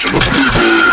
Let's go.